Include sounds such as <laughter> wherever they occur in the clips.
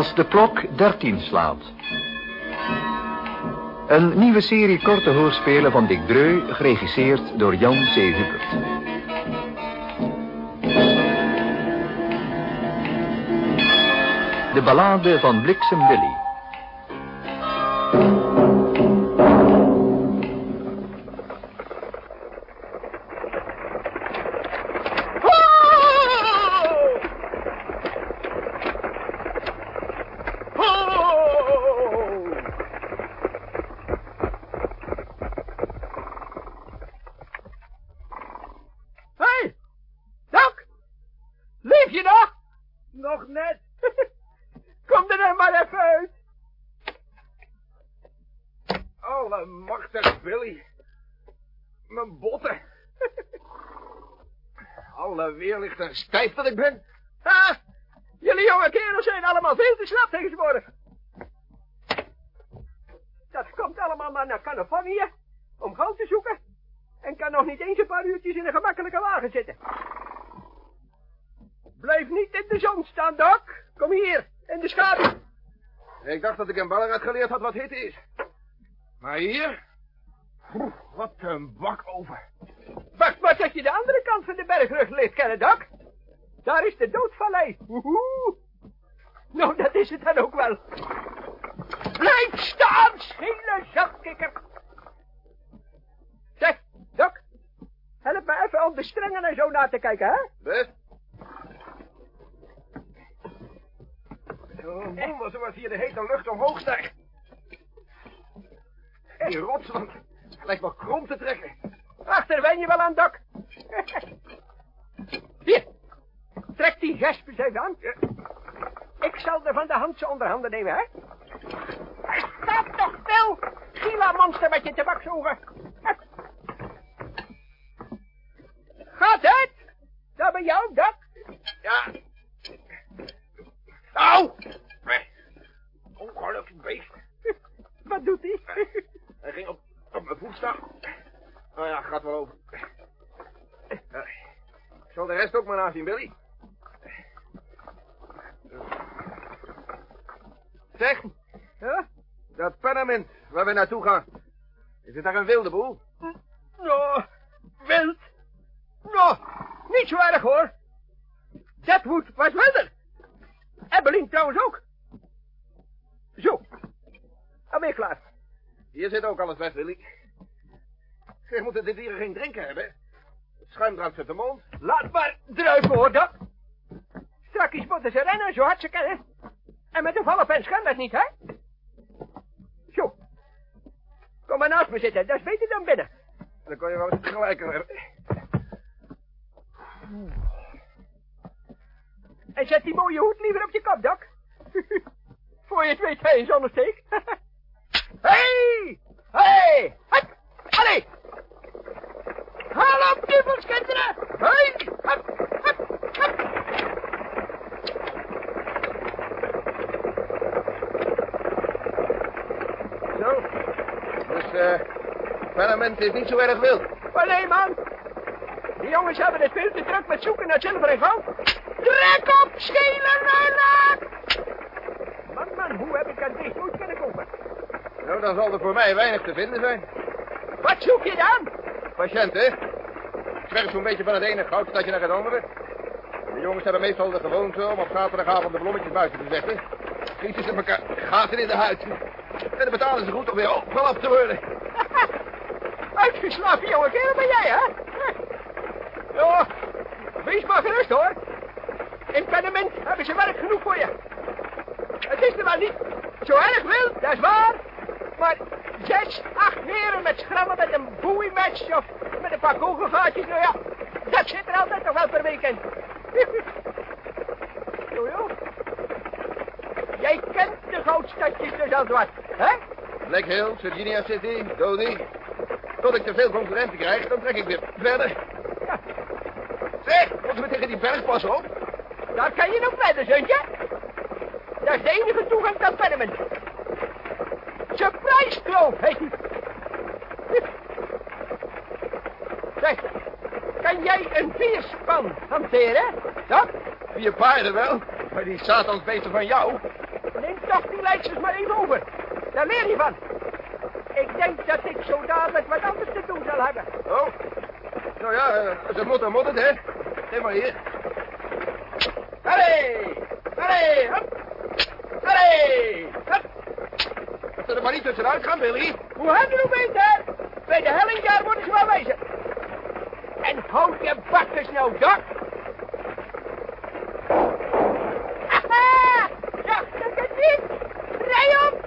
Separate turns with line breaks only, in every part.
Als de klok 13 slaat. Een nieuwe serie korte hoorspelen van Dick Dreu, geregisseerd door Jan C. Hubert. De ballade van Bliksem Willy.
Nog net. <laughs> Kom er maar even uit.
Allemachtig, Billy. Mijn botten. <laughs> Alle weer ligt er stijf dat ik ben.
Ha, jullie jonge kerels zijn allemaal veel te slap tegenwoordig. Dat komt allemaal maar naar Californië om goud te zoeken. En kan nog niet eens een paar uurtjes in een gemakkelijke wagen zitten. Blijf niet in de zon staan, Doc. Kom hier, in de schaduw.
Ik dacht dat ik in Ballarat geleerd had wat hitte is. Maar hier... Wat een bak over.
Wacht maar tot je de andere kant van de bergrug leert kennen, Doc. Daar is de doodvallei. Woehoe. Nou, dat is het dan ook wel. Blijf staan, schele zakkikker. Zeg, Doc. Help me even om de strengen en zo na te kijken, hè?
Best. Zo'n wonder zoals hier de hete lucht omhoog stijgt. Die rotswand lijkt wel krom te trekken.
Achter wen je wel aan, Doc. <laughs> Hier. Trek die gespers even aan. Ik zal er van de hand onder handen nemen, hè? Staat toch stil, Gila monster met je tabaksogen. Gaat het? Dat bij jou, Doc?
Ja. Au! Ongelukkig beest.
Wat doet hij?
Hij ging op, op mijn voet staan. Nou ja, gaat wel over. Ja, Ik zal de rest ook maar nazien, Billy. Zeg,
Huh?
dat Panament waar we naartoe gaan. Is het daar een wilde boel?
Nou, wild. Nou, niet zo erg hoor. Deadwood was wilder. Ebbelin trouwens ook. Zo. Ben je klaar.
Hier zit ook alles best, Billy. Zeg, moeten de dieren geen drinken hebben? Het schuim druipt uit de mond.
Laat maar druipen hoor, dat. Strakjes moeten ze rennen, zo hard ze kunnen. En met een vallen pen schuim dat niet, hè? Zo. Kom maar naast me zitten, dat is beter dan binnen.
Dan kon je wel eens gelijker hebben.
En zet die mooie hoed liever op je kop, Doc. <laughs> Voor je het weet, hij is ondersteek. <laughs> hey! Hey! Hup! Allee! Haal op, duvelskinderen! Hey! Hup! Hup! Hup!
Zo. Dus, eh, is niet zo erg wild.
Maar nee, man. Die jongens hebben het veel te druk met zoeken naar zilver en goud. Trek op, schelen, ruilaak! Man, man, hoe heb ik aan deze nooit kunnen komen?
Nou, dan zal er voor mij weinig te vinden zijn.
Wat zoek je dan?
Patiënten. Ik zwerf zo'n beetje van het ene goudstadje naar het andere. De jongens hebben meestal de gewoonte om op zaterdagavond de blommetjes buiten te zetten. Schieten ze elkaar gaten in de huid. En dan betalen ze goed om weer op te worden. <laughs>
Uitgeslapen jonge kerel ben jij, hè? Ja, wees maar gerust, hoor. In Pennement hebben ze werk genoeg voor je. Het is er maar niet zo erg wild, dat is waar. Maar zes, acht heren met schrammen met een boeimatch of met een paar kogelgaatjes, nou ja, dat zit er altijd nog wel per weekend. <laughs> Jo, jo. Jij kent de goudstadjes dus al wat, hè?
Black Hill, Virginia City, Dodie. Tot ik te veel concurrenten krijg, dan trek ik weer verder.
Ja,
Zeg, moeten we tegen die berg passen op?
Daar kan je nog verder, zoontje. Dat is de enige toegang tot Pennement. Surprise Grove heet die. Zeg, kan jij een vierspan hanteren? Dat?
Vier paarden wel, maar die satansbeesten van jou,
toch die lijstjes maar even over. Daar leer je van. Ik denk dat ik zo dadelijk wat anders te doen zal hebben.
Oh. Nou ja, eh, als het moet, dan moet het, hè. Geef maar hier. Allee! Allee! Hup! Allee! Hup! Ze er maar niet tussenuit gaan, Billy.
Hoe hebben we weten? Bij de helling daar worden ze wel wijzen. En houd je bakkers nou, Doc. Haha! Dacht ik het niet? Rij op!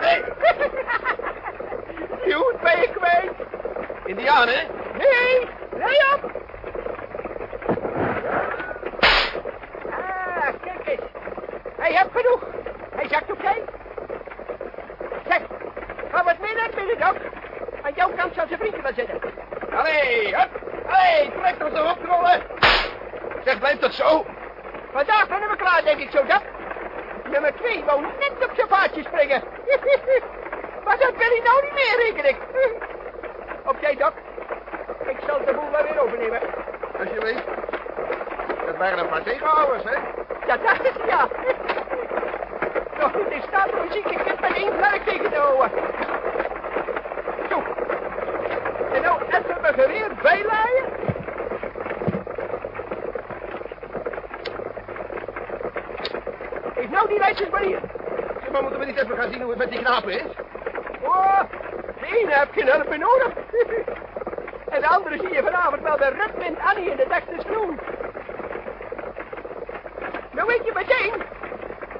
Nee,
Je hoed ben je kwijt.
Indiaan, hè?
Nee, rij op! Ah, kijk eens. Hij heeft genoeg. Hij zakt opzij. Zeg, ga wat mee naar binnen, Doc. Aan jouw kant zal zijn vriendje wel zitten.
Allee, hup! Trek ons erop, trollen! Zeg, blijft dat zo?
Vandaag zijn we klaar, denk ik zo, Doc. Nummer twee wou net op zijn vaartje springen. <laughs> maar dat wil hij nou niet meer, reken ik. <laughs> Oké, Doc. Ik zal de boel wel weer overnemen.
Alsjeblieft. Dat waren een paar tegenhouders, hè?
Dat dacht <laughs> ik, ja. Nog niet in staat om een zieke kind met één vlerk tegen te houden. Zo. En nou even mijn geweer bijlaaien. Heeft nou die lijstjes maar hier.
Zeg, maar moeten we niet even gaan zien hoe het met die knapen is?
Oh, de ene heb geen hulp meer nodig. <laughs> en de andere zie je vanavond wel bij Rutwind Annie in de Dexter Groen. Nou weet je meteen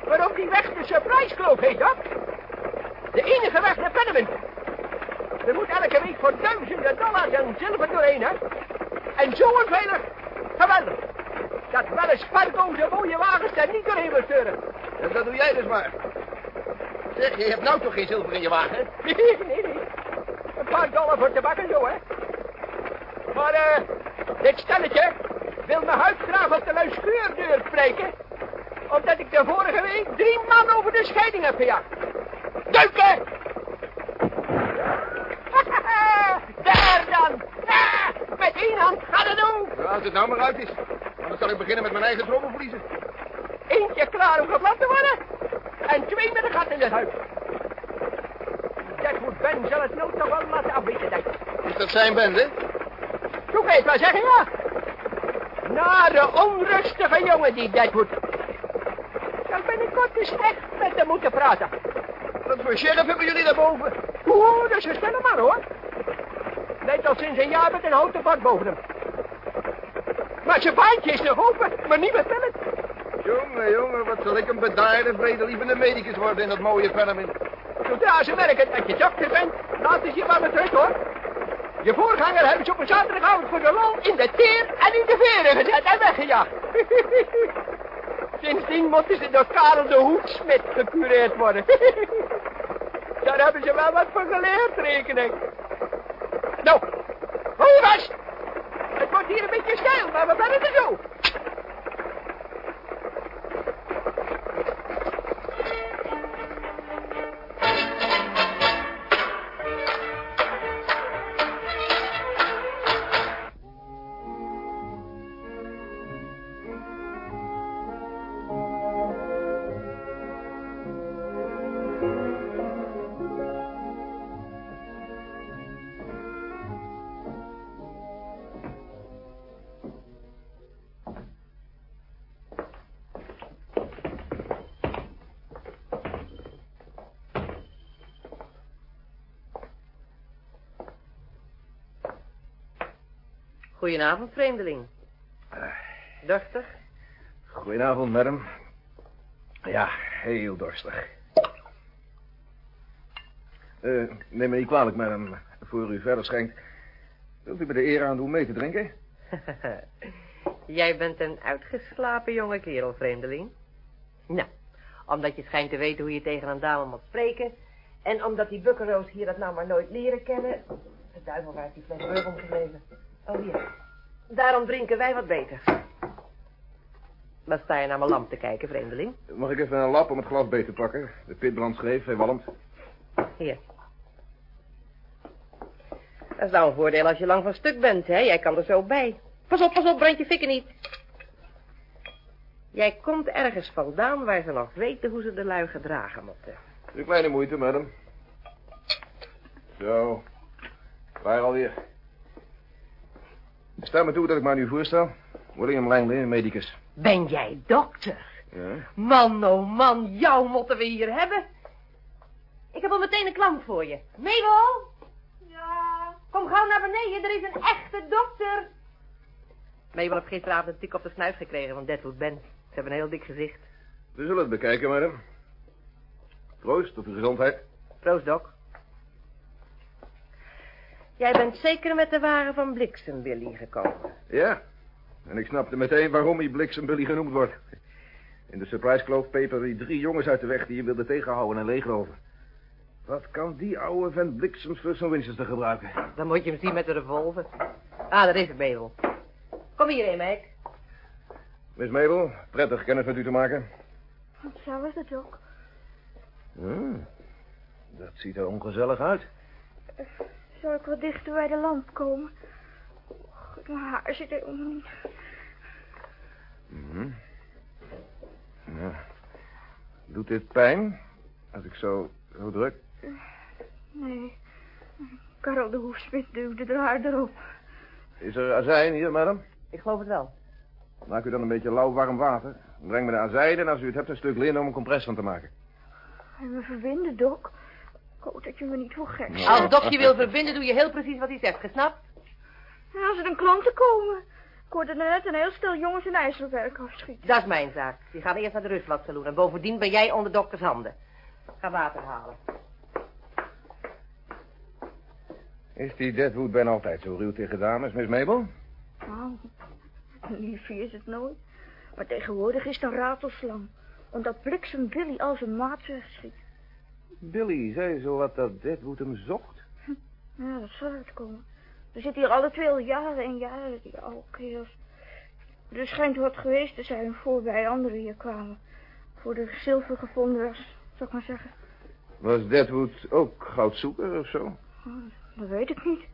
waarom die weg de Surprise Kloof heet, dat? De enige weg naar Pennement. Er moet elke week voor duizenden dollars en zilver doorheen, hè? En zo onveilig. Geweldig. Dat wel eens spargoze mooie wagens daar niet doorheen wil sturen.
En dat doe jij dus maar. Zeg, je hebt nou toch geen zilver in je wagen? <laughs>
Nee, nee, nee. Een paar dollar voor tabak en zo, hè. Maar, eh, dit stelletje wil mijn huidgraaf op de luiskeurdeur spreken. Omdat ik de vorige week drie man over de scheiding heb gejaagd. Duiken! <laughs> Daar dan! Ah, met één hand gaat het doen.
Nou, als het nou maar uit is. Anders zal ik beginnen met mijn eigen trommelvliezen.
Eentje klaar om geplant te worden. En twee met een gat in het huis. Deadwood Ben zal het nou toch wel laten afweten, denk ik.
Is dat zijn bende?
Zo kan je het wel zeggen, ja. Nare, onrustige jongen, die Deadwood. Zal binnenkort eens echt met hem moeten praten.
Wat voor sheriff hebben jullie daarboven?
Oeh, dat is een stille man, hoor. Lijkt al sinds een jaar met een houten bord boven hem. Maar zijn baantje is nog open, maar niet met pellet.
Jongen, jongen, wat zal ik een bedaarde, vredelievende medicus worden in dat mooie Pennement.
Zodra ze merken dat je dokter bent, laten ze je maar met rust, hoor. Je voorganger hebben ze op een zaterdagavond voor de lol in de teer en in de veren gezet en weggejaagd. <laughs> Sindsdien moeten ze door Karel de Hoedsmit gecureerd worden. <laughs> Daar hebben ze wel wat voor geleerd, reken ik. Nou, hou je vast. Het wordt hier een beetje stijl, maar we bellen er zo.
Goedenavond, vreemdeling. Dochter?
Goedenavond, madam. Ja, heel dorstig. Eh, neem me niet kwalijk, madam. Voor u verder schenkt. Wilt u me de eer aan doen mee te drinken? <laughs>
Jij bent een uitgeslapen jonge kerel, vreemdeling. Nou, omdat je schijnt te weten hoe je tegen een dame moet spreken... en omdat die bukkeroos hier dat nou maar nooit leren kennen... De duivel waar die fles bourbon gebleven? Oh, hier. Daarom drinken wij wat beter. Wat sta je naar mijn lamp te kijken, vreemdeling?
Mag ik even een lap om het glas beter te pakken? De pitbrand schreef, hij walmt.
Hier. Dat is nou een voordeel als je lang van stuk bent, hè? Jij kan er zo bij. Pas op, pas op, brand je fikken niet. Jij komt ergens vandaan waar ze nog weten hoe ze de lui gedragen moeten.
Een kleine moeite, madam. Zo. Waar alweer? Sta me toe dat ik maar nu voorstel. William Langley, medicus.
Ben jij dokter?
Ja?
Man, oh man, jou moeten we hier hebben. Ik heb al meteen een klant voor je. Mabel? Ja? Kom gauw naar beneden, er is een echte dokter. Mabel heeft gisteravond een tik op de snuif gekregen van Deadwood Ben. Ze hebben een heel dik gezicht.
We zullen het bekijken, madam. Proost op uw gezondheid.
Proost, Doc. Jij bent zeker met de wagen van Bliksem, Billy, gekomen.
Ja. En ik snapte meteen waarom hij Bliksem Billy genoemd wordt. In de Surprise Clove paper die drie jongens uit de weg die je wilde tegenhouden en leegloven. Wat kan die oude vent Bliksems voor zijn Winchester gebruiken?
Dan moet je hem zien met de revolver. Ah, daar is het, Mabel. Kom hierheen, Mike.
Miss Mabel, prettig kennis met u te maken.
Hetzelfde, Doc.
Hmm, dat ziet er ongezellig uit.
Zal ik wat dichter bij de lamp komen? God, mijn haar zit helemaal niet.
Mhm. Ja. Doet dit pijn? Als ik zo, zo druk?
Nee. Karel de Hoefsmid duwde er haar erop.
Is er azijn hier, madam?
Ik geloof het wel.
Maak u dan een beetje lauw warm water. Breng me de azijn en als u het hebt een stuk lin om een compress van te maken.
En me verbinden, Doc. Ik hoop dat je me niet voor gek
Nou.
Als Doc je wil verbinden, doe je heel precies wat hij zegt, gesnapt?
En als er dan klanten komen. Ik hoorde net een heel stel jongens een ijzerwerk afschieten.
Dat is mijn zaak. Die gaan eerst naar de rustwatsaloon. En bovendien ben jij onder dokters handen. Ga water halen.
Is die Deadwood Ben altijd zo ruw tegen dames, Miss Mabel?
Nou, liefje is het nooit. Maar tegenwoordig is het een ratelslang. Omdat Bliksem Billy als een maat wegschiet.
Billy zei zo wat dat Deadwood hem zocht.
Ja, dat zal het komen. We zitten hier alle twee al jaren en jaren, die oude kerels. Er schijnt wat geweest te zijn voor wij anderen hier kwamen. Voor de zilver gevonden was, zal ik maar zeggen.
Was Deadwood ook goudzoeker of zo?
Dat weet ik niet.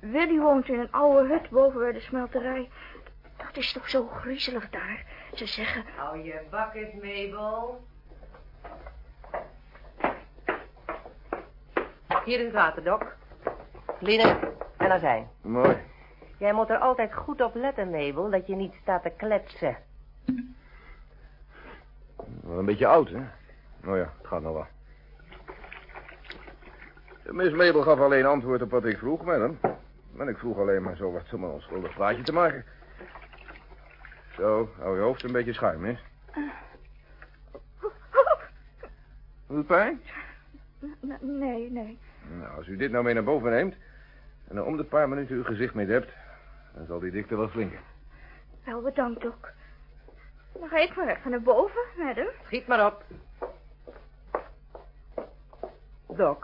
Willy woont in een oude hut boven bij de smelterij. Dat is toch zo griezelig daar. Ze zeggen,
Hou je bakkes, Mabel. Hier is het water, Doc. Linnen en azijn.
Mooi.
Jij moet er altijd goed op letten, Mabel, dat je niet staat te kletsen.
Wel een beetje oud, hè? Nou ja, het gaat nog wel. Miss Mabel gaf alleen antwoord op wat ik vroeg, madam. En ik vroeg alleen maar zo wat om een onschuldig praatje te maken. Zo, hou je hoofd een beetje schuin, hè? Doet het pijn?
"N- nee, nee.
Nou, als u dit nou mee naar boven neemt... en er om de paar minuten uw gezicht mee dept... dan zal die dikte wel flinken.
Wel bedankt ook. Dan ga ik maar even naar boven, madam.
Schiet maar op. Doc,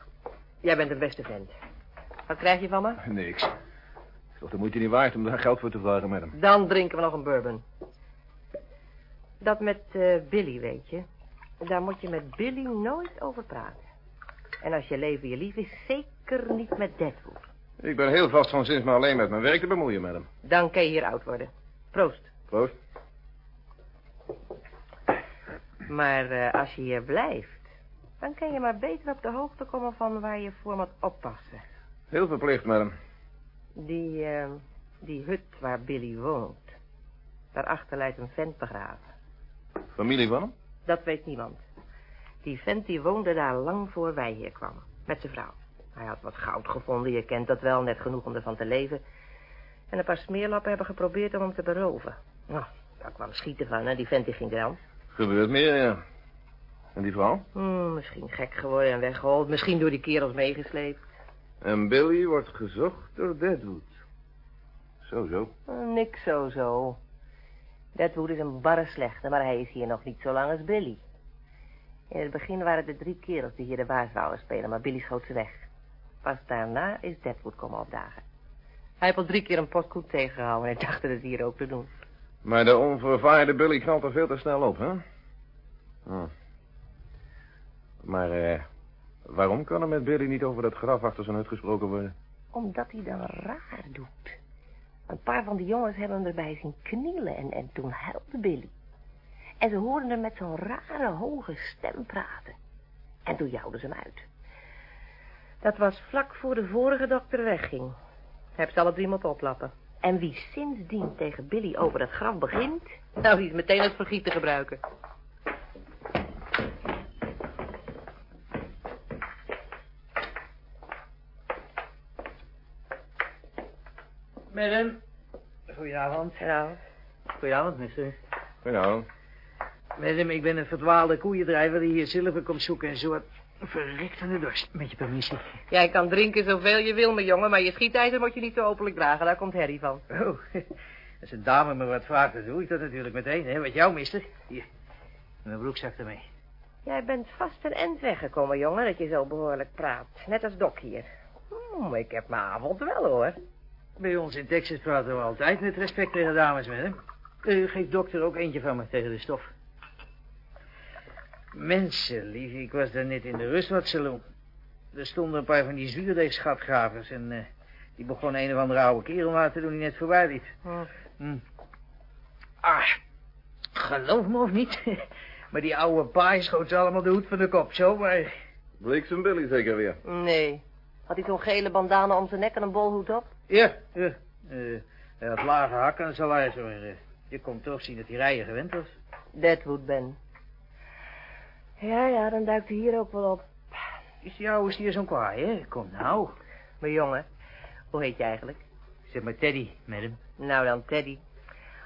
jij bent een beste vent. Wat krijg je van me?
Niks. Is toch de moeite niet waard om daar geld voor te vragen, madam?
Dan drinken we nog een bourbon. Dat met eh, Billy, weet je. Daar moet je met Billy nooit over praten. En als je leven je lief is, zeker niet met Deadwood.
Ik ben heel vast van sinds me alleen met mijn werk te bemoeien, madam.
Dan kan je hier oud worden. Proost.
Proost.
Maar eh, als je hier blijft, dan kan je maar beter op de hoogte komen van waar je voor moet oppassen.
Heel verplicht, madam.
Die, eh, die hut waar Billy woont. Daarachter lijkt een vent begraven.
Familie van hem?
Dat weet niemand. Die vent die woonde daar lang voor wij hier kwamen. Met zijn vrouw. Hij had wat goud gevonden, je kent dat wel, net genoeg om ervan te leven. En een paar smeerlappen hebben geprobeerd om hem te beroven. Nou, daar kwam schieten van en die vent die ging eraan.
Gebeurt meer, ja. En die vrouw?
Hmm, misschien gek geworden en weggehold. Misschien door die kerels meegesleept.
En Billy wordt gezocht door Deadwood. Zo, zo.
Eh, niks zo zo. Deadwood is een barre slechte, maar hij is hier nog niet zo lang als Billy. In het begin waren er drie kerels die hier de baas wouden spelen, maar Billy schoot ze weg. Pas daarna is Deadwood komen opdagen. Hij heeft al drie keer een postkoek tegengehouden en hij dacht het hier ook te doen.
Maar de onvervaarde Billy knalt er veel te snel op, hè? Hm. Maar, eh... waarom kan er met Billy niet over dat graf achter zijn hut gesproken worden?
Omdat hij dan raar doet. Een paar van de jongens hebben hem erbij zien knielen en, en toen huilde Billy. En ze hoorden hem met zo'n rare, hoge stem praten. En toen jouwden ze hem uit. Dat was vlak voor de vorige dokter wegging. Heb ze alle drie moeten oplappen. En wie sindsdien tegen Billy over het graf begint... nou, die is meteen als vergiet te gebruiken.
Madam. Goedenavond.
Nou,
Goedenavond, mister.
Goedenavond.
Madam, ik ben een verdwaalde koeiendrijver die hier zilver komt zoeken en zo verrekt van de dorst. Met je permissie.
jij kan drinken zoveel je wil, mijn jongen... maar je schietijzer moet je niet zo openlijk dragen. Daar komt Harry van.
Oh, <laughs> als een dame me wat vraagt, dan doe ik dat natuurlijk meteen, hè. Wat jou, mister. Hier, mijn broekzak ermee.
Jij bent vast een end weggekomen, jongen, dat je zo behoorlijk praat. Net als Doc hier. Hmm, ik heb mijn avond wel, hoor.
Bij ons in Texas praten we altijd met respect tegen dames, madam. Uh, geef dokter ook eentje van me tegen de stof. Mensen, lief, ik was daar net in de rustwatsaloon. Er stonden een paar van die zuurdeegschatgravers en eh, die begon een of andere oude kerel maar te doen die net voorbij liep.
Hm.
Ah, geloof me of niet, <laughs> maar die oude paai schoot ze allemaal de hoed van de kop, zo, maar...
Bliksem Billy zeker weer.
Nee. Had hij zo'n gele bandana om zijn nek en een bolhoed op?
Ja, ja. eh, hij had lage hakken en salaris, maar eh, je kon toch zien dat hij rijden gewend was.
Deadwood Ben. Ja, ja, dan duikt hij hier ook wel op.
Is die oude stier zo'n kwaai, hè? Kom nou.
Maar jongen, hoe heet je eigenlijk?
Zeg maar Teddy, madam.
Nou dan, Teddy.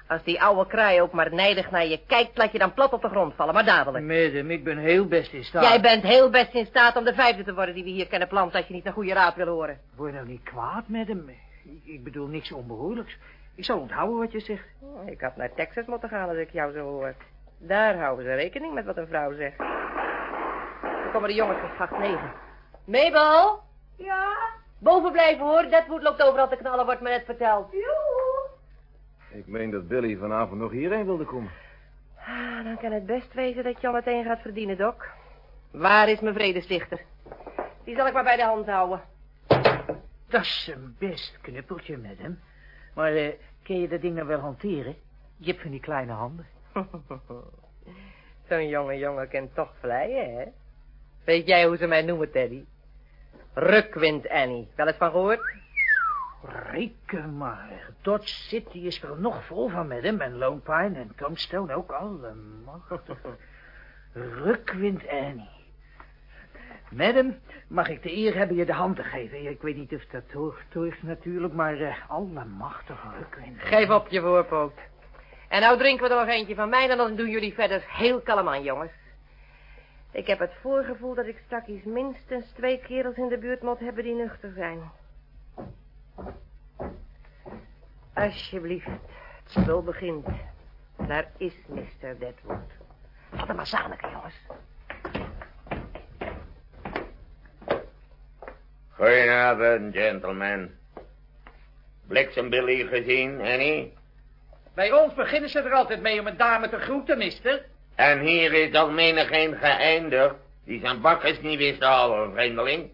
Als die oude kraai ook maar nijdig naar je kijkt, laat je dan plat op de grond vallen, maar dadelijk.
Madam, ik ben heel best in staat.
Jij bent heel best in staat om de vijfde te worden die we hier kennen planten als je niet een goede raad wil horen.
Word je nou niet kwaad, madam? Ik, ik bedoel niks onbehoorlijks. Ik zal onthouden wat je zegt.
Oh, Ik had naar Texas moeten gaan als ik jou zo hoor. Daar houden ze rekening met wat een vrouw zegt. Dan komen de jongens van schacht 9. Mabel?
Ja?
Boven blijven hoor, Deadwood loopt overal te knallen, wordt me net verteld.
Joe.
Ik meen dat Billy vanavond nog hierheen wilde komen.
Ah, dan kan het best wezen dat je al meteen gaat verdienen, Doc. Waar is mijn vredestichter? Die zal ik maar bij de hand houden.
Dat is een best knuppeltje, madam. Maar eh, kun je dat ding nou wel hanteren? Je hebt van die kleine handen. <laughs>
Zo'n jonge jongen kent toch vleien, hè? Weet jij hoe ze mij noemen, Teddy? Rukwind Annie. Wel eens van gehoord?
Reken maar. Dodge City is er nog vol van, madam. En Lone Pine en Tombstone ook allemachtig. <laughs> Rukwind Annie. Madam, mag ik de eer hebben je de hand te geven? Ik weet niet of dat hoort, hoort natuurlijk, maar uh, allemachtig Rukwind.
Geef op je voorpoot. En nou drinken we er nog eentje van mij en dan doen jullie verder heel kalm aan, jongens. Ik heb het voorgevoel dat ik straks minstens twee kerels in de buurt moet hebben die nuchter zijn. Alsjeblieft, het spul begint. Daar is Mr. Deadwood. Vat hem maar zaniken, jongens.
Goedenavond, gentlemen. Bliksem Billy gezien, Annie?
Bij ons beginnen ze er altijd mee om een dame te groeten, mister.
En hier is al menigeen geëindigd die zijn bakkers niet wist te houden, vreemdeling.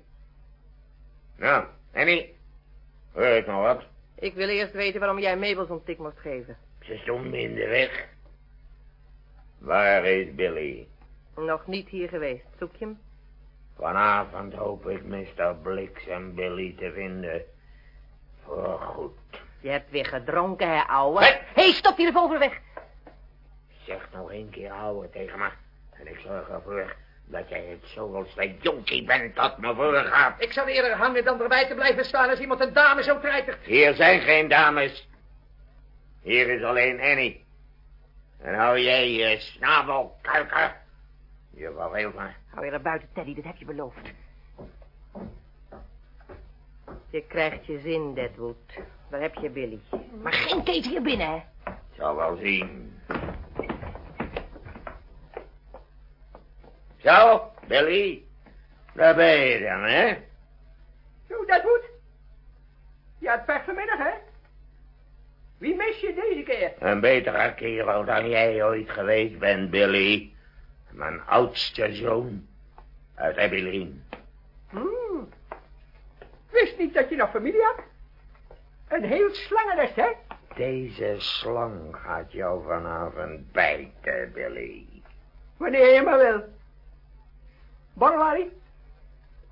Nou, Annie, hoor ik nog wat?
Ik wil eerst weten waarom jij Mabel zo'n tik moest geven.
Ze stonden in de weg. Waar is Billy?
Nog niet hier geweest. Zoek je hem?
Vanavond hoop ik Mr. Bliksem Billy te vinden. Voorgoed.
Je hebt weer gedronken, hè, ouwe?
Hé!
Hey, stop die revolver weg.
Zeg nog één keer ouwe tegen me. En ik zorg ervoor dat jij het zoveelste jonkie bent dat me voorgaat.
Ik zou eerder hangen dan erbij te blijven staan als iemand een dame zo treitert.
Hier zijn geen dames. Hier is alleen Annie. En hou jij je snabel, kuiker. Je verveelt me.
Hou je er buiten, Teddy, dat heb je beloofd. Je krijgt je zin, Deadwood. Daar heb je Billy. Maar geen kees hier binnen, hè?
Zal wel zien. Zo, Billy. Daar ben je dan, hè?
Zo, Deadwood. Je had pech vanmiddag, hè? Wie mis je deze keer?
Een betere kerel dan jij ooit geweest bent, Billy. Mijn oudste zoon. Uit Abilene.
Hmm. Wist niet dat je nog familie had. Een heel slangenest, hè?
Deze slang gaat jou vanavond bijten, Billy.
Wanneer je maar wil. Borrelari?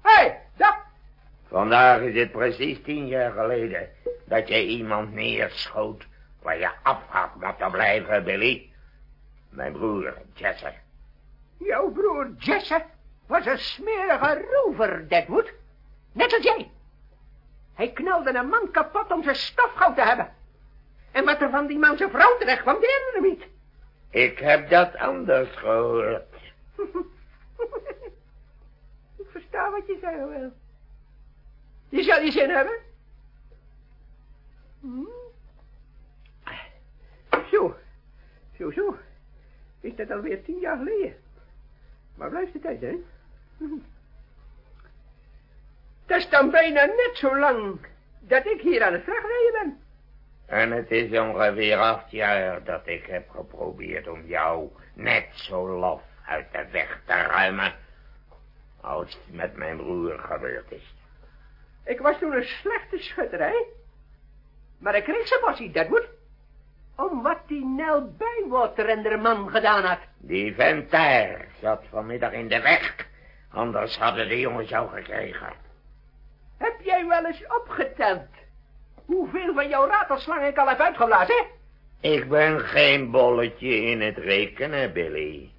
Hé, hey, daar!
Vandaag is het precies tien jaar geleden dat je iemand neerschoot waar je af had moeten blijven, Billy. Mijn broer, Jesse.
Jouw broer Jesse was een smerige rover, Deadwood. Net als jij. Hij knalde een man kapot om zijn stofgoud te hebben. En wat er van die man zijn vrouw terecht kwam, deerde hem niet.
Ik heb dat anders gehoord. <laughs>
Ik versta wat je zeggen wil. Je zal je zin hebben. Hm? Zo, zo, zo. Is dat alweer tien jaar geleden? Maar blijft de tijd, hè? Dat is dan bijna net zo lang dat ik hier aan het vrachtrijden ben.
En het is ongeveer acht jaar dat ik heb geprobeerd om jou net zo laf uit de weg te ruimen als het met mijn broer gebeurd is.
Ik was toen een slechte schutter, hè? Maar ik kreeg zijn bossie, Deadwood. Om wat die Nel Bijwater en de man gedaan had.
Die vent daar zat vanmiddag in de weg. Anders hadden de jongens jou gekregen.
Heb jij wel eens opgeteld hoeveel van jouw ratelslang ik al heb uitgeblazen, hè?
Ik ben geen bolletje in het rekenen, Billy.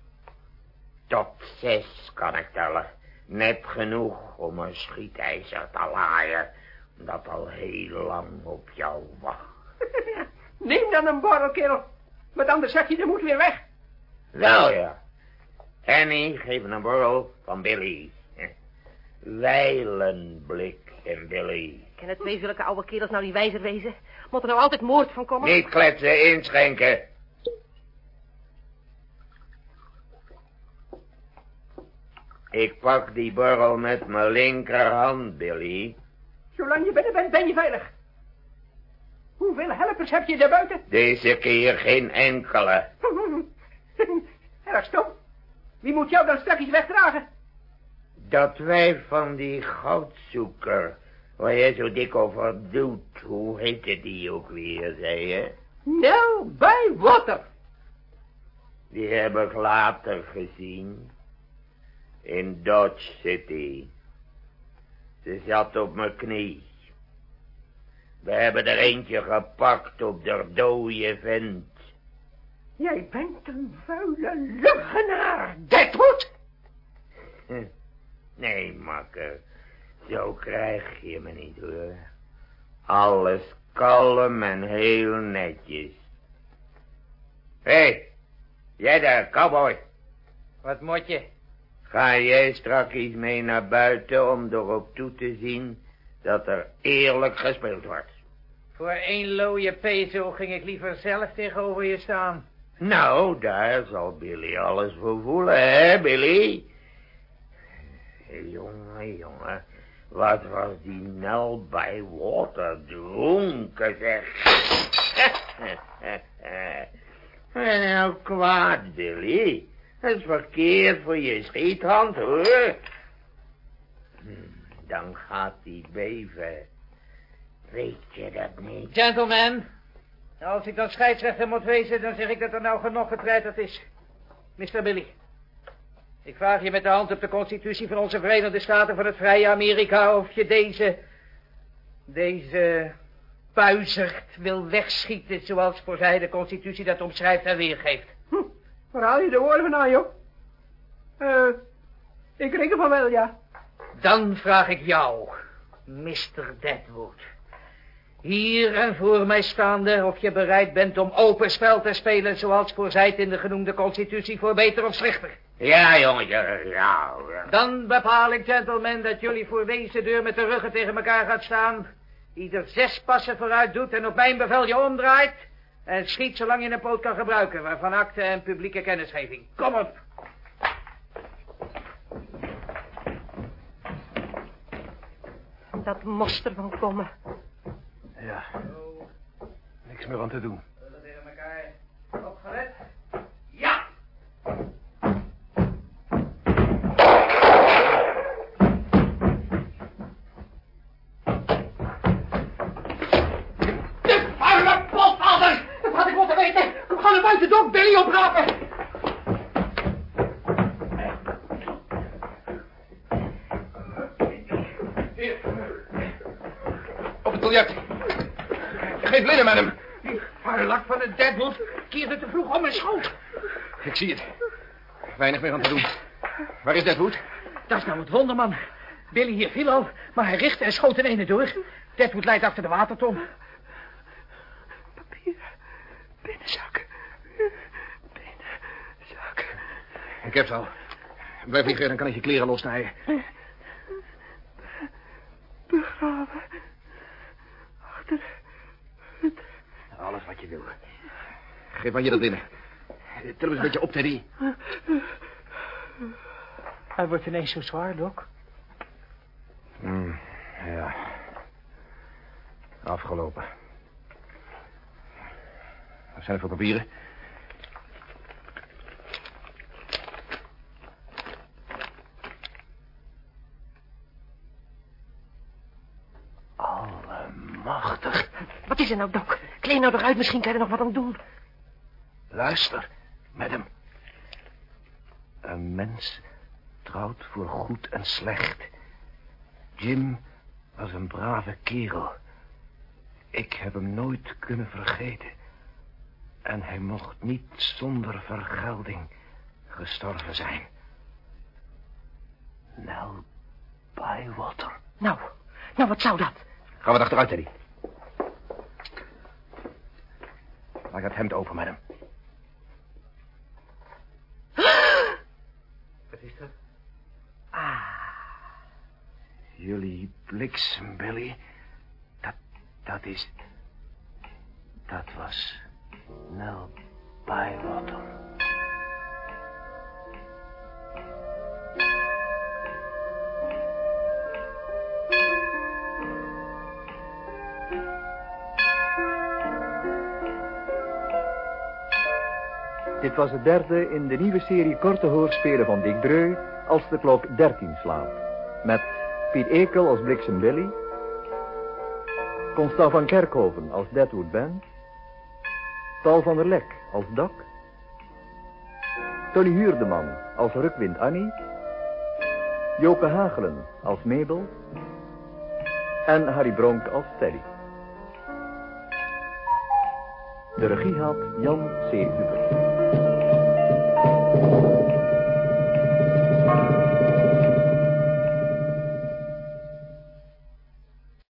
Tot zes kan ik tellen. Net genoeg om een schietijzer te laaien. Dat al heel lang op jou wacht. <laughs>
Neem dan een borrel, kerel. Want anders zeg je de moed weer weg.
Wel ja. Annie, geef een borrel van Billy. <laughs> Wijlenblik en Billy.
Kennen twee zulke oude kerels nou die wijzer wezen? Moet er nou altijd moord van komen?
Niet kletsen, inschenken. Ik pak die borrel met mijn linkerhand, Billy.
Zolang je binnen bent, ben je veilig. Hoeveel helpers heb je daar buiten?
Deze keer geen enkele. <laughs>
Erg stom. Wie moet jou dan straks wegdragen?
Dat wijf van die goudzoeker, waar jij zo dik over doet, hoe heette die ook weer, zei je?
Nou, bij water.
Die heb ik later gezien. In Dodge City. Ze zat op mijn knie. We hebben er eentje gepakt op de dode vent.
Jij bent een vuile luggenaar, Deadwood. <laughs>
Nee, makker. Zo krijg je me niet, hoor. Alles kalm en heel netjes. Hé, hey, jij daar, cowboy.
Wat moet je?
Ga jij straks mee naar buiten om erop toe te zien dat er eerlijk gespeeld wordt?
Voor één looie peso ging ik liever zelf tegenover je staan.
Nou, daar zal Billy alles voor voelen, hè, Billy? Jongen, jongen, wat was die Nel bij water dronken, zeg. <laughs> en nou kwaad, Billy. Dat is verkeerd voor je schiethand, hoor. Hm, Dan gaat die beven. Weet je dat niet?
Gentlemen, als ik dan scheidsrechter moet wezen, dan zeg ik dat er nou genoeg getreiterd is. Mr. Billy, ik vraag je met de hand op de constitutie van onze Verenigde Staten van het Vrije Amerika of je deze, deze puizert wil wegschieten zoals voor zij de constitutie dat omschrijft en weergeeft.
Hm, waar haal je de woorden vandaan, joh? Eh, ik reken van wel, ja.
Dan vraag ik jou, Mr. Deadwood. Hier en voor mij staande of je bereid bent om open spel te spelen zoals voorzijt in de genoemde constitutie voor beter of slechter.
Ja, jongetje, ja, ja.
Dan bepaal ik, gentlemen, dat jullie voor deze deur met de ruggen tegen elkaar gaat staan. Ieder zes passen vooruit doet en op mijn bevel je omdraait. En schiet zolang je een poot kan gebruiken, waarvan akte en publieke kennisgeving. Kom op.
Dat moest ervan komen.
Ja. Niks meer aan te doen.
We tegen elkaar opgelet. Ja!
De vuile potvader!
Dat had ik moeten weten!
We gaan naar buiten B Billy oprapen! Het Deadwood keerde te vroeg om en schoot.
Ik zie het. Weinig meer aan te doen. Waar is Deadwood?
Dat is nou het wonderman. Billy hier viel al, maar hij richtte en schoot in ene door. Deadwood leidt achter de waterton.
Papier. Binnenzak. Binnenzak.
Ik heb ze al. Blijf liggen, dan kan ik je kleren lossnijden.
Begraven. Achter het...
Alles wat je wil. Geef maar je dat binnen. Hem eens een beetje op, Teddy.
Hij wordt ineens zo zwaar, Doc.
Hmm, ja. Afgelopen. Wat zijn er voor papieren? Allemachtig.
Wat is er nou, Doc? Kleen nou eruit, misschien kan je er nog wat aan doen.
Luister, madam. Een mens trouwt voor goed en slecht. Jim was een brave kerel. Ik heb hem nooit kunnen vergeten. En hij mocht niet zonder vergelding gestorven zijn. Nel Bywater.
Nou, nou, wat zou dat?
Gaan we achteruit, Teddy. Maak dat hemd open, madam. Is dat?
Ah,
Jullie bliksem, Billy. Dat, dat is... Dat was Nel Bywater.
Dit was het derde in de nieuwe serie korte hoorspelen van Dick Dreu als de klok 13 slaat. Met Piet Ekel als Bliksem Billy. Constant van Kerkhoven als Deadwood Ben. Paul van der Lek als Doc. Tony Huurdeman als Rukwind Annie. Joke Hagelen als Mabel. En Harry Bronk als Teddy. De regie had Jan C. Hubert. thank you.